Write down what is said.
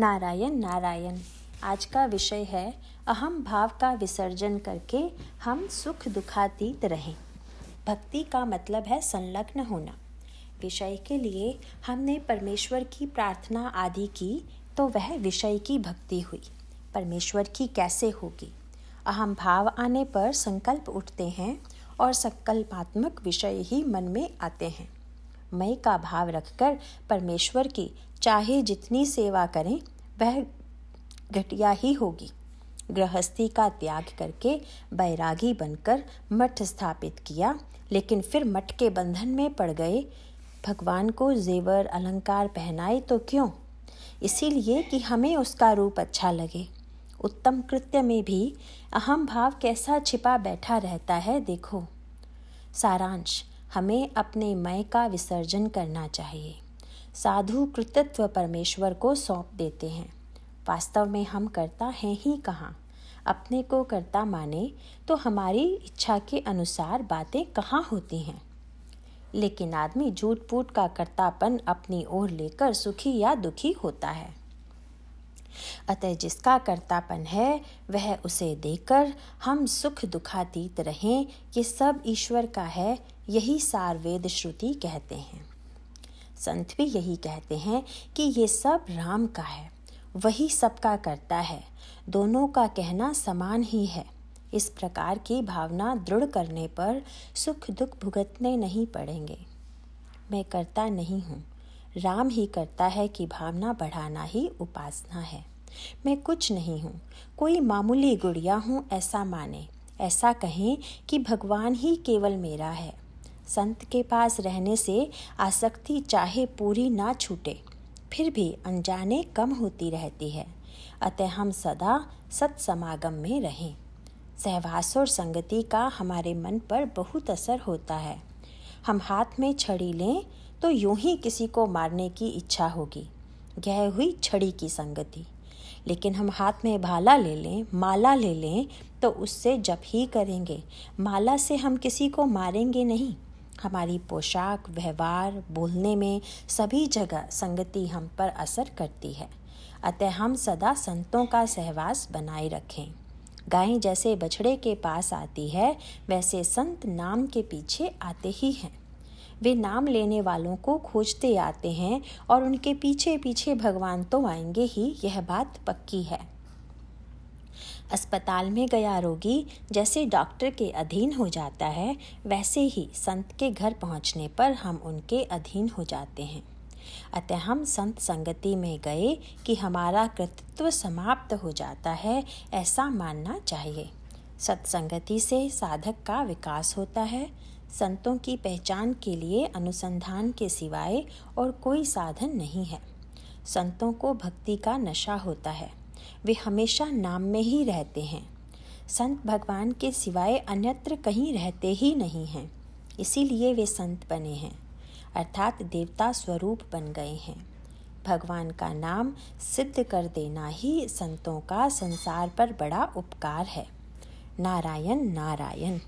नारायण नारायण। आज का विषय है, अहम भाव का विसर्जन करके हम सुख दुखातीत रहें। भक्ति का मतलब है संलग्न होना। विषय के लिए हमने परमेश्वर की प्रार्थना आदि की तो वह विषय की भक्ति हुई। परमेश्वर की कैसे होगी? अहम भाव आने पर संकल्प उठते हैं और संकल्पात्मक विषय ही मन में आते हैं। मैं का भाव रखकर परमेश्वर की, चाहे जितनी सेवा करें, वह घटिया ही होगी। गृहस्थी का त्याग करके बैरागी बनकर मठ स्थापित किया, लेकिन फिर मठ के बंधन में पड़ गए। भगवान को जेवर, अलंकार पहनाए तो क्यों? इसीलिए कि हमें उसका रूप अच्छा लगे। उत्तम कृत्य में भी अहम भाव कैसा छिपा बैठा रहता है, देखो। सारांश हमें अपने मय का विसर्जन करना चाहिए। साधु कृतित्व परमेश्वर को सौंप देते हैं। वास्तव में हम करता हैं ही कहाँ? अपने को करता माने तो हमारी इच्छा के अनुसार बातें कहाँ होती हैं? लेकिन आदमी झूठ फूट का कर्तापन अपनी ओर लेकर सुखी या दुखी होता है। अतः जिसका कर्तापन है, वह उसे देकर हम सुख दुखातीत रहें कि सब ईश्वर का है, यही सार वेद श्रुति कहते हैं। संत भी यही कहते हैं कि ये सब राम का है, वही सबका करता है, दोनों का कहना समान ही है। इस प्रकार की भावना दृढ़ करने पर सुख दुख भुगतने नहीं पड़ेंगे। मैं करता नहीं हूँ राम ही करता है कि भावना बढ़ाना ही उपासना है। मैं कुछ नहीं हूँ। कोई मामूली गुड़िया हूँ, ऐसा माने। ऐसा कहें कि भगवान ही केवल मेरा है। संत के पास रहने से आसक्ति चाहे पूरी ना छूटे, फिर भी अनजाने कम होती रहती है। अतः हम सदा सत्समागम में रहें। सहवास और संगति का हमारे मन पर बहुत असर होता है। हम हाथ में छड़ी लें तो यूँ ही किसी को मारने की इच्छा होगी। गह हुई छड़ी की संगति। लेकिन हम हाथ में भाला ले लें, माला ले लें तो उससे जब ही करेंगे। माला से हम किसी को मारेंगे नहीं। हमारी पोशाक, व्यवहार, बोलने में सभी जगह संगति हम पर असर करती है। अतः हम सदा संतों का सहवास बनाए रखें। गाय जैसे बछड़े के पास आती है, वैसे संत नाम के पीछे आते ही हैं। वे नाम लेने वालों को खोजते आते हैं और उनके पीछे पीछे भगवान तो आएँगे ही, यह बात पक्की है। अस्पताल में गया रोगी जैसे डॉक्टर के अधीन हो जाता है, वैसे ही संत के घर पहुँचने पर हम उनके अधीन हो जाते हैं। अतः हम संत संगति में गए कि हमारा कृतित्व समाप्त हो जाता है, ऐसा मानना चाहिए। सत्संगति से साधक का विकास होता है। संतों की पहचान के लिए अनुसंधान के सिवाय और कोई साधन नहीं है। संतों को भक्ति का नशा होता है। वे हमेशा नाम में ही रहते हैं। संत भगवान के सिवाय अन्यत्र कहीं रहते ही नहीं हैं। इसीलिए वे संत बने हैं। अर्थात देवता स्वरूप बन गए हैं। भगवान का नाम सिद्ध कर देना ही संतों का संसार पर बड़ा उपकार है। नारायण नारायण।